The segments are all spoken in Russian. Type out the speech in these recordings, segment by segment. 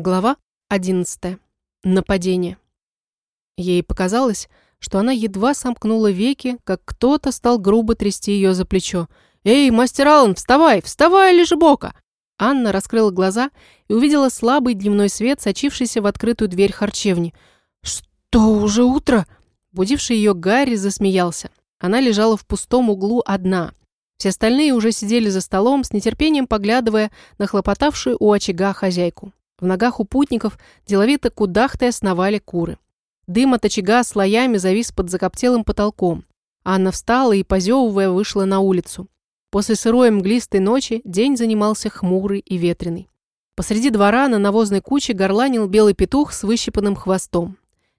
Глава 11. Нападение. Ей показалось, что она едва сомкнула веки, как кто-то стал грубо трясти ее за плечо. «Эй, мастер Аллан, вставай, вставай, лежебока!» Анна раскрыла глаза и увидела слабый дневной свет, сочившийся в открытую дверь харчевни. «Что, уже утро?» Будивший ее Гарри засмеялся. Она лежала в пустом углу одна. Все остальные уже сидели за столом, с нетерпением поглядывая на хлопотавшую у очага хозяйку. В ногах у путников деловито кудахтая сновали куры. Дым от очага слоями завис под закоптелым потолком. Анна встала и, позевывая, вышла на улицу. После сырой мглистой ночи день занимался хмурый и ветреный. Посреди двора на навозной куче горланил белый петух с выщипанным хвостом.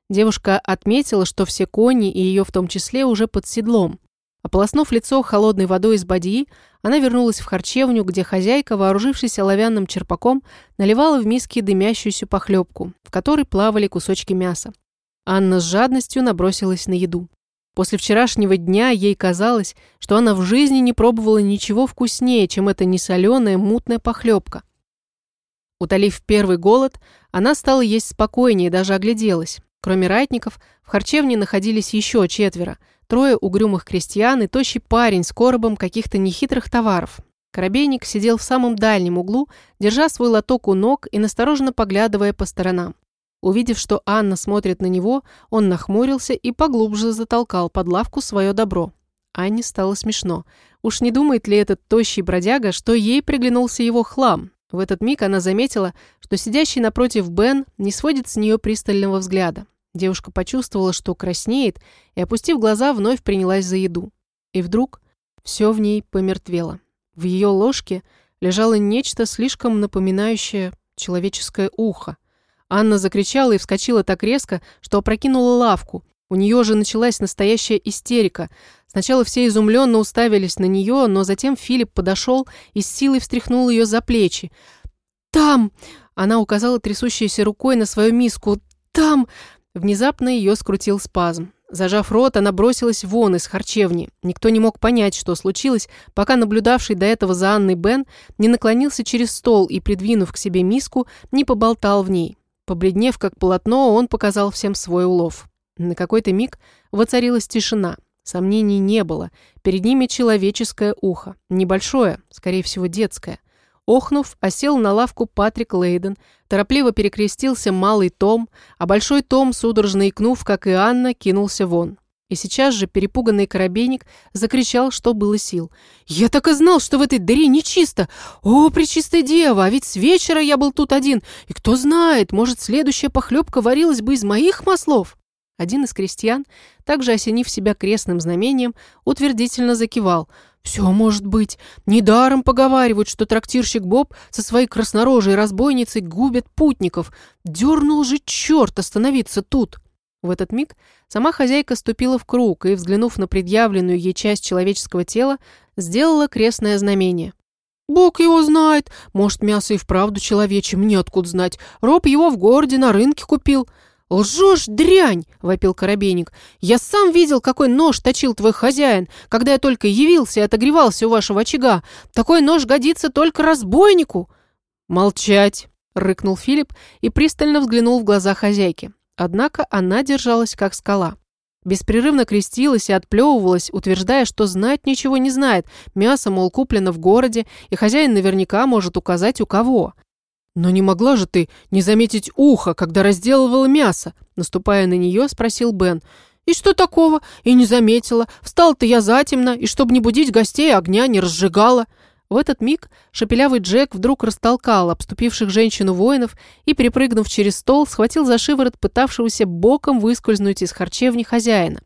Девушка отметила, что все кони, и ее в том числе, уже под седлом. Ополоснув лицо холодной водой из бадьи, она вернулась в харчевню, где хозяйка, вооружившись оловянным черпаком, наливала в миски дымящуюся похлебку, в которой плавали кусочки мяса. Анна с жадностью набросилась на еду. После вчерашнего дня ей казалось, что она в жизни не пробовала ничего вкуснее, чем эта несоленая мутная похлебка. Утолив первый голод, она стала есть спокойнее и даже огляделась. Кроме ратников, в харчевне находились еще четверо – трое угрюмых крестьян и тощий парень с коробом каких-то нехитрых товаров. Коробейник сидел в самом дальнем углу, держа свой лоток у ног и настороженно поглядывая по сторонам. Увидев, что Анна смотрит на него, он нахмурился и поглубже затолкал под лавку свое добро. Анне стало смешно. Уж не думает ли этот тощий бродяга, что ей приглянулся его хлам? В этот миг она заметила, что сидящий напротив Бен не сводит с нее пристального взгляда. Девушка почувствовала, что краснеет, и, опустив глаза, вновь принялась за еду. И вдруг все в ней помертвело. В ее ложке лежало нечто слишком напоминающее человеческое ухо. Анна закричала и вскочила так резко, что опрокинула лавку. У нее же началась настоящая истерика. Сначала все изумленно уставились на нее, но затем Филипп подошел и с силой встряхнул ее за плечи. «Там!» — она указала трясущейся рукой на свою миску. «Там!» Внезапно ее скрутил спазм. Зажав рот, она бросилась вон из харчевни. Никто не мог понять, что случилось, пока наблюдавший до этого за Анной Бен не наклонился через стол и, придвинув к себе миску, не поболтал в ней. Побледнев как полотно, он показал всем свой улов. На какой-то миг воцарилась тишина. Сомнений не было. Перед ними человеческое ухо. Небольшое, скорее всего, детское. Охнув, осел на лавку Патрик Лейден, торопливо перекрестился малый Том, а большой Том, судорожно икнув, как и Анна, кинулся вон. И сейчас же перепуганный коробейник закричал, что было сил. «Я так и знал, что в этой дыре нечисто! О, пречистая дева, а ведь с вечера я был тут один, и кто знает, может, следующая похлебка варилась бы из моих маслов!» Один из крестьян, также осенив себя крестным знамением, утвердительно закивал – «Все может быть. Недаром поговаривают, что трактирщик Боб со своей краснорожей разбойницей губит путников. Дернул же черт остановиться тут!» В этот миг сама хозяйка ступила в круг и, взглянув на предъявленную ей часть человеческого тела, сделала крестное знамение. «Бог его знает. Может, мясо и вправду человечье, мне откуда знать. Роб его в городе на рынке купил. «Лжешь, дрянь!» – вопил Коробейник. «Я сам видел, какой нож точил твой хозяин, когда я только явился и отогревался у вашего очага. Такой нож годится только разбойнику!» «Молчать!» – рыкнул Филипп и пристально взглянул в глаза хозяйки. Однако она держалась как скала. Беспрерывно крестилась и отплевывалась, утверждая, что знать ничего не знает. Мясо, мол, куплено в городе, и хозяин наверняка может указать, у кого. «Но не могла же ты не заметить ухо, когда разделывала мясо?» Наступая на нее, спросил Бен. «И что такого? И не заметила. Встал-то я затемно, и чтобы не будить гостей, огня не разжигала». В этот миг шепелявый Джек вдруг растолкал обступивших женщину воинов и, перепрыгнув через стол, схватил за шиворот пытавшегося боком выскользнуть из харчевни хозяина.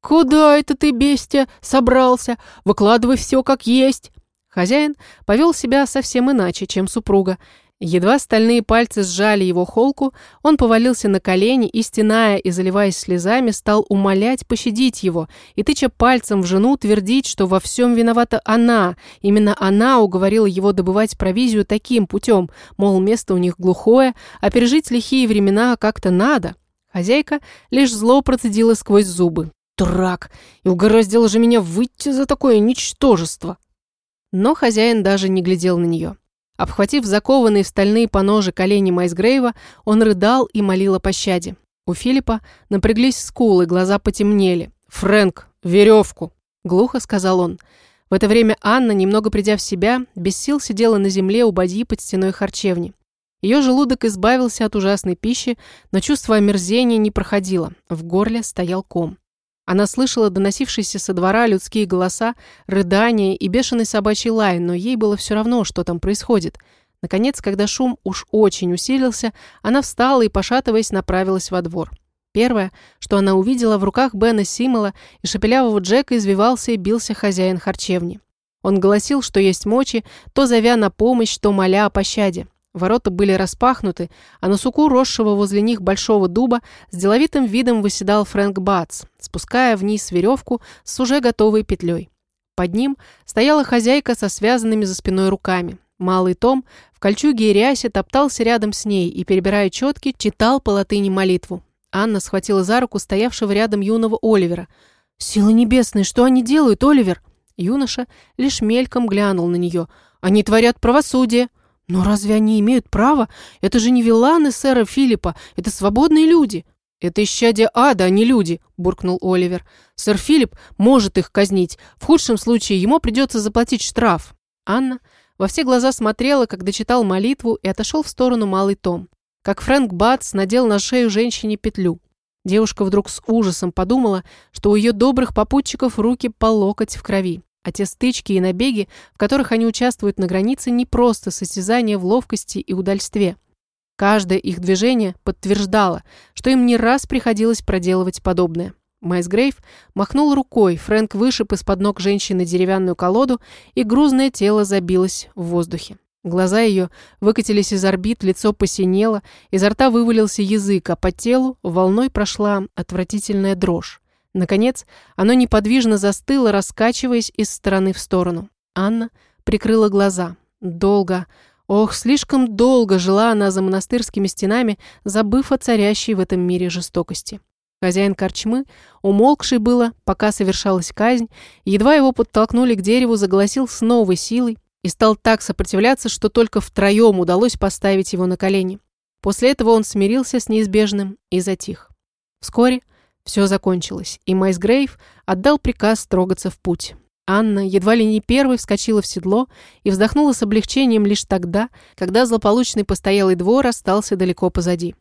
«Куда это ты, бестия, собрался? Выкладывай все как есть!» Хозяин повел себя совсем иначе, чем супруга. Едва стальные пальцы сжали его холку, он повалился на колени и, стеная и заливаясь слезами, стал умолять пощадить его и, тыча пальцем в жену, твердить, что во всем виновата она. Именно она уговорила его добывать провизию таким путем, мол, место у них глухое, а пережить лихие времена как-то надо. Хозяйка лишь зло процедила сквозь зубы. «Дурак! И угораздило же меня выйти за такое ничтожество!» Но хозяин даже не глядел на нее. Обхватив закованные в стальные поножи колени Майсгрейва, он рыдал и молил о пощаде. У Филиппа напряглись скулы, глаза потемнели. «Фрэнк, веревку!» – глухо сказал он. В это время Анна, немного придя в себя, без сил сидела на земле у бадьи под стеной харчевни. Ее желудок избавился от ужасной пищи, но чувство омерзения не проходило. В горле стоял ком. Она слышала доносившиеся со двора людские голоса, рыдания и бешеный собачий лай, но ей было все равно, что там происходит. Наконец, когда шум уж очень усилился, она встала и, пошатываясь, направилась во двор. Первое, что она увидела, в руках Бена Симмела и шепелявого Джека извивался и бился хозяин харчевни. Он гласил, что есть мочи, то зовя на помощь, то моля о пощаде. Ворота были распахнуты, а на суку росшего возле них большого дуба с деловитым видом выседал Фрэнк Батс, спуская вниз веревку с уже готовой петлей. Под ним стояла хозяйка со связанными за спиной руками. Малый Том в кольчуге и рясе топтался рядом с ней и, перебирая четки, читал по латыни молитву. Анна схватила за руку стоявшего рядом юного Оливера. «Силы небесные, что они делают, Оливер?» Юноша лишь мельком глянул на нее. «Они творят правосудие!» «Но разве они имеют право? Это же не виланы сэра Филиппа, это свободные люди». «Это исчадие ада, а не люди», – буркнул Оливер. «Сэр Филипп может их казнить. В худшем случае ему придется заплатить штраф». Анна во все глаза смотрела, когда читал молитву, и отошел в сторону малый Том. Как Фрэнк Батс надел на шею женщине петлю. Девушка вдруг с ужасом подумала, что у ее добрых попутчиков руки по локоть в крови. А те стычки и набеги, в которых они участвуют на границе, не просто состязание в ловкости и удальстве. Каждое их движение подтверждало, что им не раз приходилось проделывать подобное. Майс Грейв махнул рукой, Фрэнк вышиб из-под ног женщины деревянную колоду, и грузное тело забилось в воздухе. Глаза ее выкатились из орбит, лицо посинело, изо рта вывалился язык, а по телу волной прошла отвратительная дрожь. Наконец, оно неподвижно застыло, раскачиваясь из стороны в сторону. Анна прикрыла глаза. Долго, ох, слишком долго жила она за монастырскими стенами, забыв о царящей в этом мире жестокости. Хозяин корчмы, умолкший было, пока совершалась казнь, едва его подтолкнули к дереву, заголосил с новой силой и стал так сопротивляться, что только втроем удалось поставить его на колени. После этого он смирился с неизбежным и затих. Вскоре все закончилось, и Майс Грейв отдал приказ трогаться в путь. Анна едва ли не первой вскочила в седло и вздохнула с облегчением лишь тогда, когда злополучный постоялый двор остался далеко позади.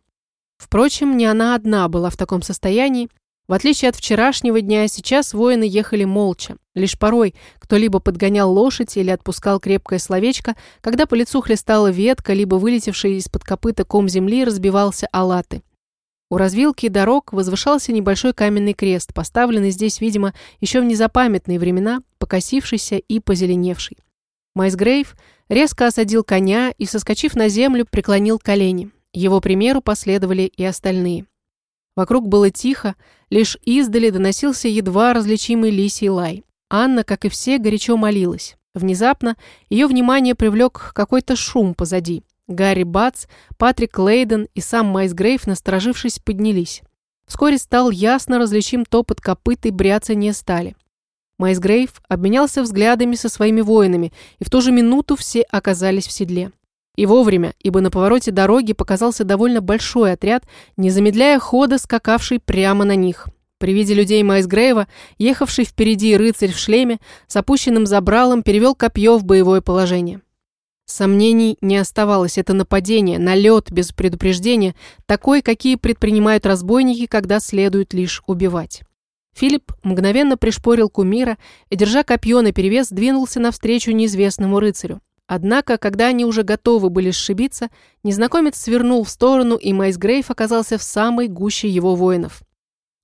Впрочем, не она одна была в таком состоянии. В отличие от вчерашнего дня, сейчас воины ехали молча. Лишь порой кто-либо подгонял лошадь или отпускал крепкое словечко, когда по лицу хлестала ветка, либо вылетевший из-под копыта ком земли разбивался о латы. У развилки дорог возвышался небольшой каменный крест, поставленный здесь, видимо, еще в незапамятные времена, покосившийся и позеленевший. Майсгрейв резко осадил коня и, соскочив на землю, преклонил колени. Его примеру последовали и остальные. Вокруг было тихо, лишь издали доносился едва различимый лисий лай. Анна, как и все, горячо молилась. Внезапно ее внимание привлек какой-то шум позади. Гарри Батс, Патрик Лейден и сам Майс Грейв, насторожившись, поднялись. Вскоре стал ясно различим топот копыт и бряцание стали. Майс Грейв обменялся взглядами со своими воинами, и в ту же минуту все оказались в седле. И вовремя, ибо на повороте дороги показался довольно большой отряд, не замедляя хода, скакавший прямо на них. При виде людей Майсгрейва, ехавший впереди рыцарь в шлеме, с опущенным забралом перевел копье в боевое положение. Сомнений не оставалось. Это нападение, налет без предупреждения, такой, какие предпринимают разбойники, когда следует лишь убивать. Филипп мгновенно пришпорил кумира и, держа копье наперевес, двинулся навстречу неизвестному рыцарю. Однако, когда они уже готовы были сшибиться, незнакомец свернул в сторону, и Майс Грейв оказался в самой гуще его воинов.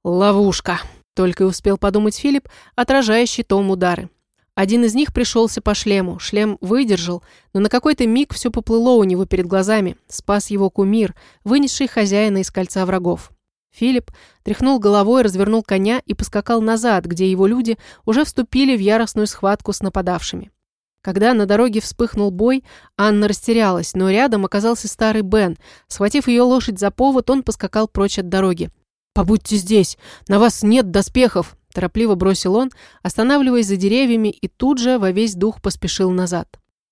«Ловушка!» – только и успел подумать Филипп, отражая щитом удары. Один из них пришелся по шлему. Шлем выдержал, но на какой-то миг все поплыло у него перед глазами. Спас его кумир, вынесший хозяина из кольца врагов. Филипп тряхнул головой, развернул коня и поскакал назад, где его люди уже вступили в яростную схватку с нападавшими. Когда на дороге вспыхнул бой, Анна растерялась, но рядом оказался старый Бен. Схватив ее лошадь за повод, он поскакал прочь от дороги. «Побудьте здесь! На вас нет доспехов!» Торопливо бросил он, останавливаясь за деревьями и тут же во весь дух поспешил назад.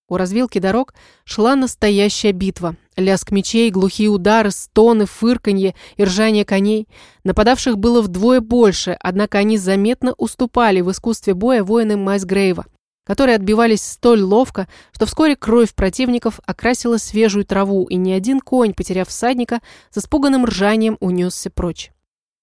У развилки дорог шла настоящая битва. Лязг мечей, глухие удары, стоны, фырканье и ржание коней. Нападавших было вдвое больше, однако они заметно уступали в искусстве боя воинам Майсгрейва, которые отбивались столь ловко, что вскоре кровь противников окрасила свежую траву, и ни один конь, потеряв всадника, с испуганным ржанием унесся прочь.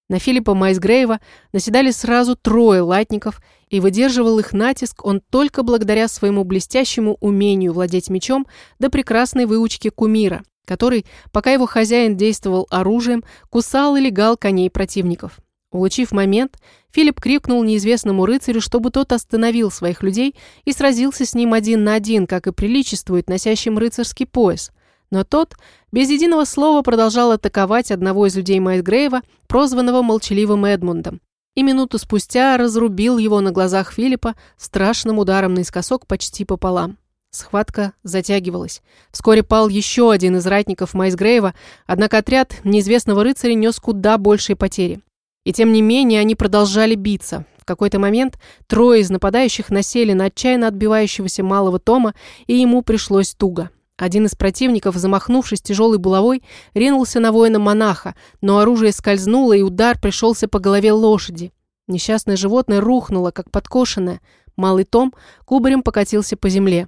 На Филиппа Майсгрейва наседали сразу трое латников, и выдерживал их натиск он только благодаря своему блестящему умению владеть мечом до прекрасной выучки кумира, который, пока его хозяин действовал оружием, кусал и легал коней противников. Улучив момент, Филипп крикнул неизвестному рыцарю, чтобы тот остановил своих людей и сразился с ним один на один, как и приличествует носящим рыцарский пояс – но тот без единого слова продолжал атаковать одного из людей Майтгрейва, прозванного молчаливым Эдмундом. И минуту спустя разрубил его на глазах Филиппа страшным ударом наискосок почти пополам. Схватка затягивалась. Вскоре пал еще один из ратников Майсгрейва, однако отряд неизвестного рыцаря нес куда большие потери. И тем не менее они продолжали биться. В какой-то момент трое из нападающих насели на отчаянно отбивающегося малого Тома, и ему пришлось туго. Один из противников, замахнувшись тяжелой булавой, ринулся на воина-монаха, но оружие скользнуло, и удар пришелся по голове лошади. Несчастное животное рухнуло, как подкошенное. Малый Том кубарем покатился по земле.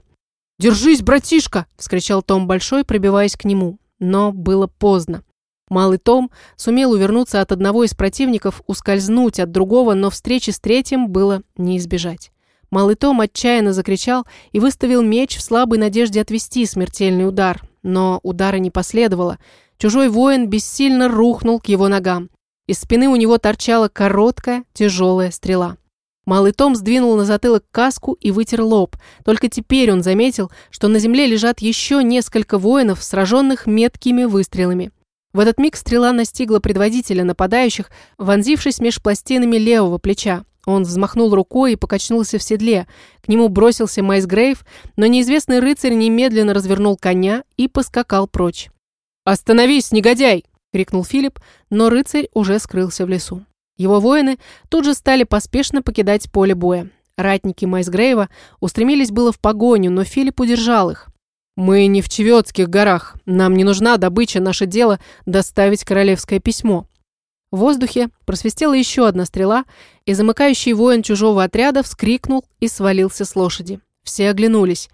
«Держись, братишка!» – вскричал Том Большой, пробиваясь к нему. Но было поздно. Малый Том сумел увернуться от одного из противников, ускользнуть от другого, но встречи с третьим было не избежать. Малый Том отчаянно закричал и выставил меч в слабой надежде отвести смертельный удар. Но удара не последовало. Чужой воин бессильно рухнул к его ногам. Из спины у него торчала короткая, тяжелая стрела. Малый Том сдвинул на затылок каску и вытер лоб. Только теперь он заметил, что на земле лежат еще несколько воинов, сраженных меткими выстрелами. В этот миг стрела настигла предводителя нападающих, вонзившись меж пластинами левого плеча. Он взмахнул рукой и покачнулся в седле. К нему бросился Майс Грейв, но неизвестный рыцарь немедленно развернул коня и поскакал прочь. «Остановись, негодяй!» — крикнул Филипп, но рыцарь уже скрылся в лесу. Его воины тут же стали поспешно покидать поле боя. Ратники Майсгрейва устремились было в погоню, но Филипп удержал их. «Мы не в Чевётских горах. Нам не нужна добыча, наше дело – доставить королевское письмо». В воздухе просвистела еще одна стрела, и замыкающий воин чужого отряда вскрикнул и свалился с лошади. Все оглянулись.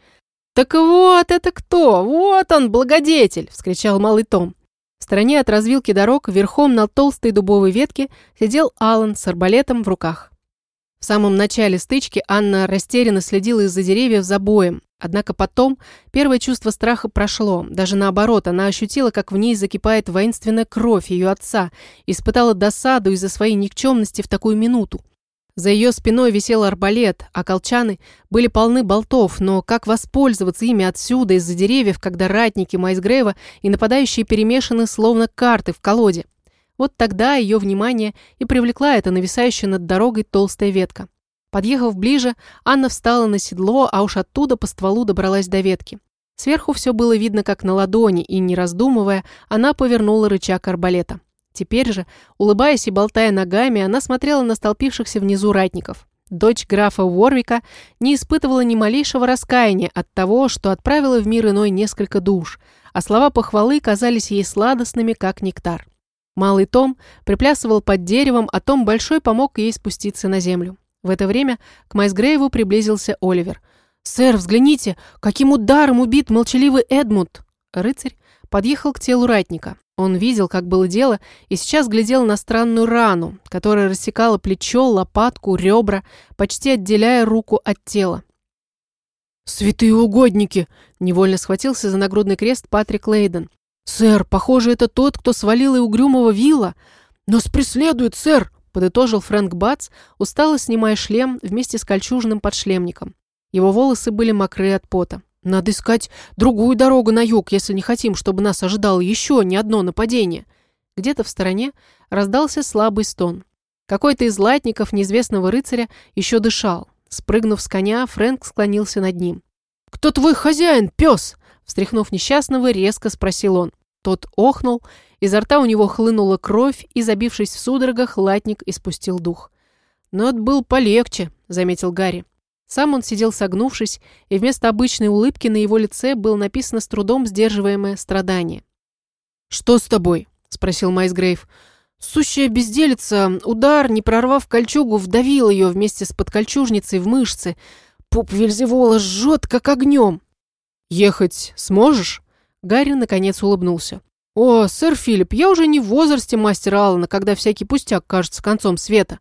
«Так вот это кто! Вот он, благодетель!» – вскричал малый Том. В стороне от развилки дорог, верхом на толстой дубовой ветке, сидел Алан с арбалетом в руках. В самом начале стычки Анна растерянно следила из-за деревьев за боем. Однако потом первое чувство страха прошло. Даже наоборот, она ощутила, как в ней закипает воинственная кровь ее отца, испытала досаду из-за своей никчемности в такую минуту. За ее спиной висел арбалет, а колчаны были полны болтов, но как воспользоваться ими отсюда, из-за деревьев, когда ратники Майсгрейва и нападающие перемешаны словно карты в колоде? Вот тогда ее внимание и привлекла эта нависающая над дорогой толстая ветка. Подъехав ближе, Анна встала на седло, а уж оттуда по стволу добралась до ветки. Сверху все было видно как на ладони, и, не раздумывая, она повернула рычаг арбалета. Теперь же, улыбаясь и болтая ногами, она смотрела на столпившихся внизу ратников. Дочь графа Уорвика не испытывала ни малейшего раскаяния от того, что отправила в мир иной несколько душ, а слова похвалы казались ей сладостными, как нектар. Малый Том приплясывал под деревом, а Том Большой помог ей спуститься на землю. В это время к Майсгрейву приблизился Оливер. «Сэр, взгляните, каким ударом убит молчаливый Эдмунд!» Рыцарь подъехал к телу ратника. Он видел, как было дело, и сейчас глядел на странную рану, которая рассекала плечо, лопатку, ребра, почти отделяя руку от тела. «Святые угодники!» – невольно схватился за нагрудный крест Патрик Лейден. «Сэр, похоже, это тот, кто свалил и угрюмого вилла. Нас преследует, сэр!» – подытожил Фрэнк Батс, устало снимая шлем вместе с кольчужным подшлемником. Его волосы были мокрые от пота. «Надо искать другую дорогу на юг, если не хотим, чтобы нас ожидало еще не одно нападение». Где-то в стороне раздался слабый стон. Какой-то из латников неизвестного рыцаря еще дышал. Спрыгнув с коня, Фрэнк склонился над ним. «Кто твой хозяин, пес?» Встряхнув несчастного, резко спросил он. Тот охнул, изо рта у него хлынула кровь, и, забившись в судорогах, латник испустил дух. «Но был полегче», — заметил Гарри. Сам он сидел согнувшись, и вместо обычной улыбки на его лице было написано с трудом сдерживаемое страдание. «Что с тобой?» – спросил Майсгрейв. Сущая безделица, удар, не прорвав кольчугу, вдавил ее вместе с подкольчужницей в мышцы. Пуп Вельзевола жжет, как огнем. «Ехать сможешь?» Гарри наконец улыбнулся. «О, сэр Филипп, я уже не в возрасте мастера Аллана, когда всякий пустяк кажется концом света».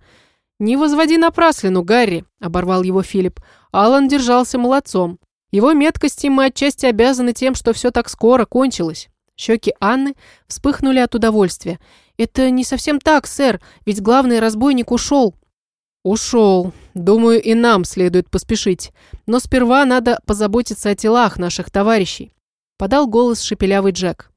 «Не возводи напраслину, Гарри», — оборвал его Филипп. Аллан держался молодцом. Его меткости мы отчасти обязаны тем, что все так скоро кончилось. Щеки Анны вспыхнули от удовольствия. «Это не совсем так, сэр, ведь главный разбойник ушел». «Ушел. Думаю, и нам следует поспешить. Но сперва надо позаботиться о телах наших товарищей», — подал голос шепелявый Джек.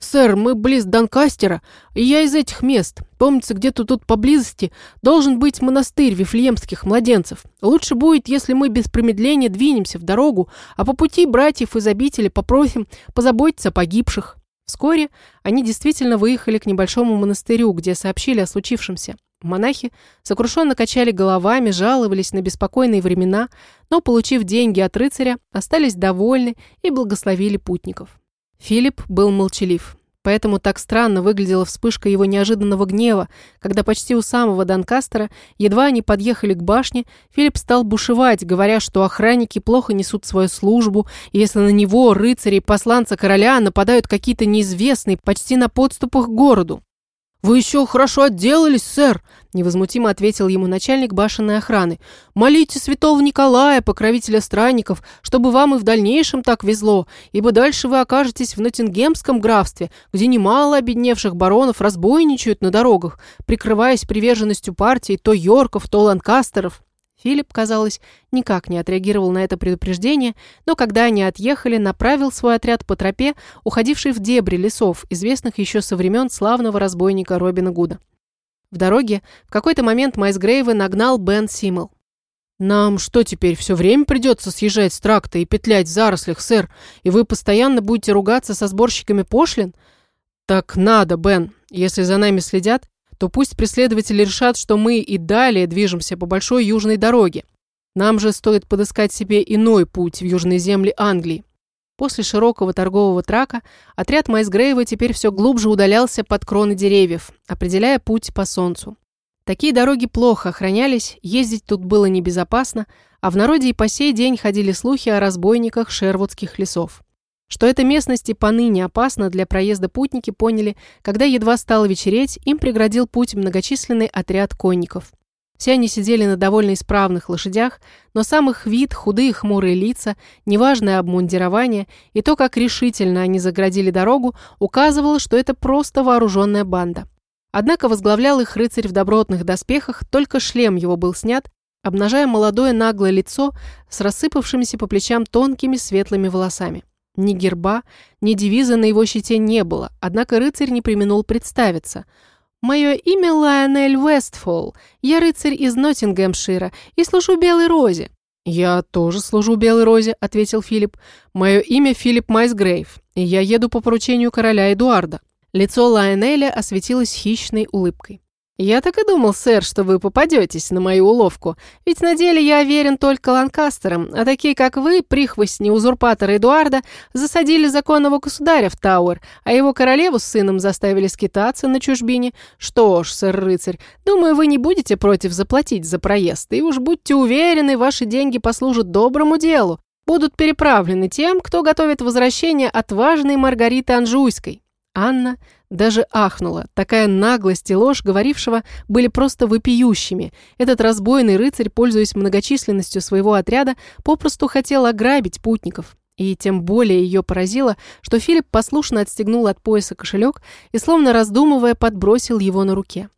«Сэр, мы близ Донкастера, и я из этих мест. Помнится, где-то тут поблизости должен быть монастырь вифлеемских младенцев. Лучше будет, если мы без промедления двинемся в дорогу, а по пути братьев из обители попросим позаботиться о погибших». Вскоре они действительно выехали к небольшому монастырю, где сообщили о случившемся. Монахи сокрушенно качали головами, жаловались на беспокойные времена, но, получив деньги от рыцаря, остались довольны и благословили путников. Филипп был молчалив. Поэтому так странно выглядела вспышка его неожиданного гнева, когда почти у самого Донкастера, едва они подъехали к башне, Филипп стал бушевать, говоря, что охранники плохо несут свою службу, и если на него, рыцари и посланца короля, нападают какие-то неизвестные, почти на подступах к городу. «Вы еще хорошо отделались, сэр», – невозмутимо ответил ему начальник башенной охраны. «Молите святого Николая, покровителя странников, чтобы вам и в дальнейшем так везло, ибо дальше вы окажетесь в Ноттингемском графстве, где немало обедневших баронов разбойничают на дорогах, прикрываясь приверженностью партии то Йорков, то Ланкастеров». Филипп, казалось, никак не отреагировал на это предупреждение, но когда они отъехали, направил свой отряд по тропе, уходившей в дебри лесов, известных еще со времен славного разбойника Робина Гуда. В дороге в какой-то момент Майс Грейвы нагнал Бен Симмел. «Нам что теперь, все время придется съезжать с тракта и петлять в зарослях, сэр, и вы постоянно будете ругаться со сборщиками пошлин?» «Так надо, Бен. Если за нами следят, то пусть преследователи решат, что мы и далее движемся по большой южной дороге. Нам же стоит подыскать себе иной путь в южные земли Англии. После широкого торгового трака отряд Майсгрейва теперь все глубже удалялся под кроны деревьев, определяя путь по солнцу. Такие дороги плохо охранялись, ездить тут было небезопасно, а в народе и по сей день ходили слухи о разбойниках шервудских лесов. Что эта местность и поныне опасна для проезда путники поняли, когда едва стало вечереть, им преградил путь многочисленный отряд конников. Все они сидели на довольно исправных лошадях, но сам их вид, худые хмурые лица, неважное обмундирование и то, как решительно они заградили дорогу, указывало, что это просто вооруженная банда. Однако возглавлял их рыцарь в добротных доспехах, только шлем его был снят, обнажая молодое наглое лицо с рассыпавшимися по плечам тонкими светлыми волосами. Ни герба, ни девиза на его щите не было, однако рыцарь не применул представиться. «Мое имя Лайонель Вестфолл. Я рыцарь из Ноттингемшира и служу Белой Розе». «Я тоже служу Белой Розе», — ответил Филипп. «Мое имя Филипп Майсгрейв, и я еду по поручению короля Эдуарда». Лицо Лайонеля осветилось хищной улыбкой. «Я так и думал, сэр, что вы попадетесь на мою уловку. Ведь на деле я верен только Ланкастерам, а такие, как вы, прихвостни узурпатора Эдуарда, засадили законного государя в Тауэр, а его королеву с сыном заставили скитаться на чужбине. Что ж, сэр-рыцарь, думаю, вы не будете против заплатить за проезд, и уж будьте уверены, ваши деньги послужат доброму делу. Будут переправлены тем, кто готовит возвращение отважной Маргариты Анжуйской». Анна даже ахнула. Такая наглость и ложь говорившего были просто вопиющими. Этот разбойный рыцарь, пользуясь многочисленностью своего отряда, попросту хотел ограбить путников. И тем более ее поразило, что Филипп послушно отстегнул от пояса кошелек и, словно раздумывая, подбросил его на руке.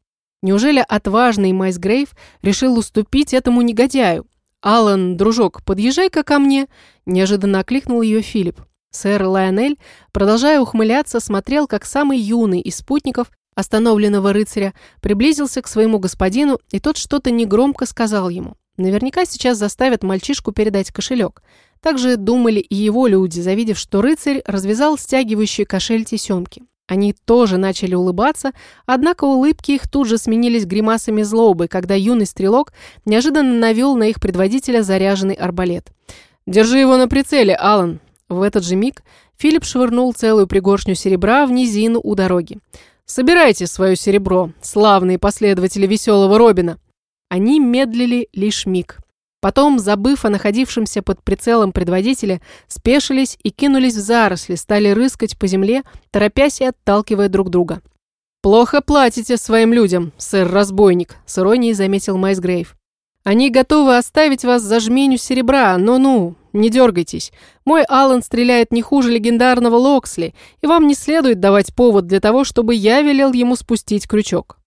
Неужели отважный Майс Грейв решил уступить этому негодяю? «Алан, дружок, подъезжай-ка ко мне!» – неожиданно окликнул ее Филипп. Сэр Лайонель, продолжая ухмыляться, смотрел, как самый юный из спутников остановленного рыцаря приблизился к своему господину, и тот что-то негромко сказал ему. Наверняка сейчас заставят мальчишку передать кошелек. Также думали и его люди, завидев, что рыцарь развязал стягивающий кошель тесемки. Они тоже начали улыбаться, однако улыбки их тут же сменились гримасами злобы, когда юный стрелок неожиданно навел на их предводителя заряженный арбалет. «Держи его на прицеле, Алан!» В этот же миг Филипп швырнул целую пригоршню серебра в низину у дороги. «Собирайте свое серебро, славные последователи веселого Робина!» Они медлили лишь миг. Потом, забыв о находившемся под прицелом предводителе, спешились и кинулись в заросли, стали рыскать по земле, торопясь и отталкивая друг друга. «Плохо платите своим людям, сэр-разбойник», — с иронией заметил Майсгрейв. «Они готовы оставить вас за жменю серебра, но ну, не дергайтесь. Мой Аллан стреляет не хуже легендарного Локсли, и вам не следует давать повод для того, чтобы я велел ему спустить крючок».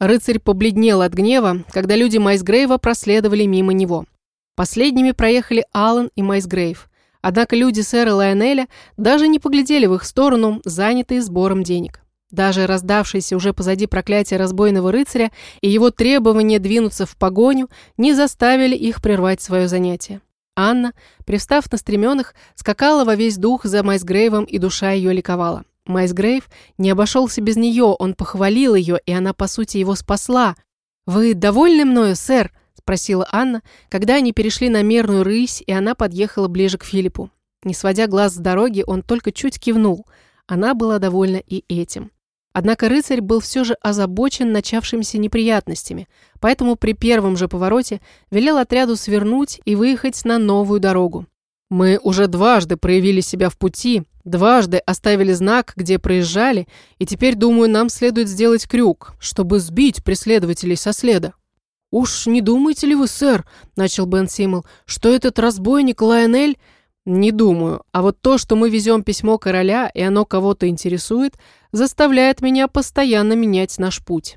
Рыцарь побледнел от гнева, когда люди Майсгрейва проследовали мимо него. Последними проехали Аллан и Майсгрейв. Однако люди сэра Лайонеля даже не поглядели в их сторону, занятые сбором денег. Даже раздавшееся уже позади проклятие разбойного рыцаря и его требование двинуться в погоню не заставили их прервать свое занятие. Анна, привстав на стременах, скакала во весь дух за Майсгрейвом, и душа ее ликовала. Майсгрейв не обошелся без нее, он похвалил ее, и она, по сути, его спасла. «Вы довольны мною, сэр?» – спросила Анна, когда они перешли на мерную рысь, и она подъехала ближе к Филиппу. Не сводя глаз с дороги, он только чуть кивнул. Она была довольна и этим. Однако рыцарь был все же озабочен начавшимися неприятностями, поэтому при первом же повороте велел отряду свернуть и выехать на новую дорогу. «Мы уже дважды проявили себя в пути, дважды оставили знак, где проезжали, и теперь, думаю, нам следует сделать крюк, чтобы сбить преследователей со следа». «Уж не думаете ли вы, сэр, — начал Бен Симмел, — что этот разбойник Лайонель «Не думаю. А вот то, что мы везем письмо короля, и оно кого-то интересует, заставляет меня постоянно менять наш путь.